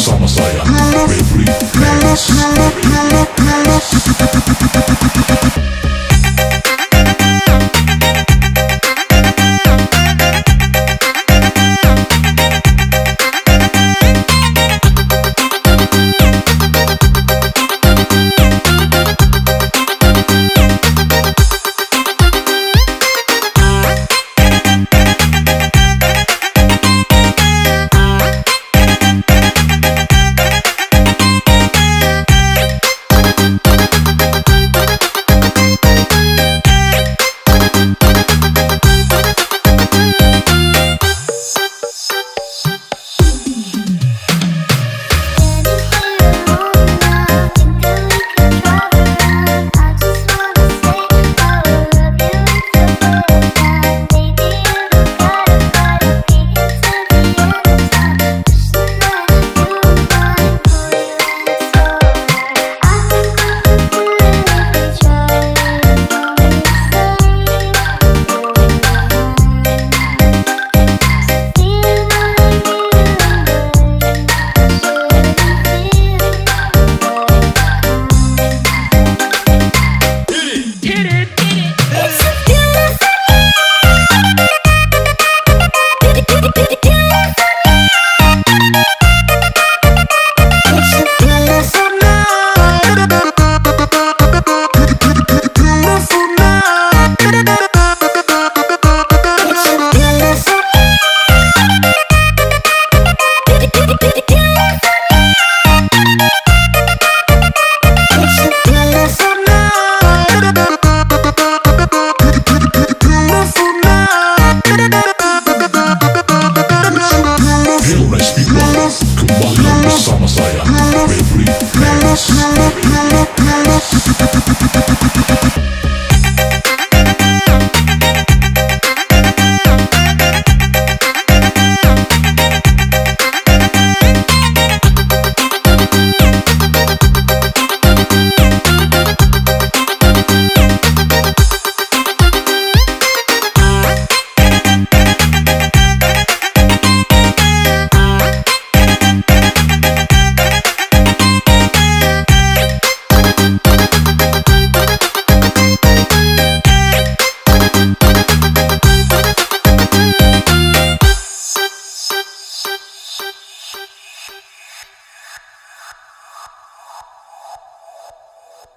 summer side. Every place.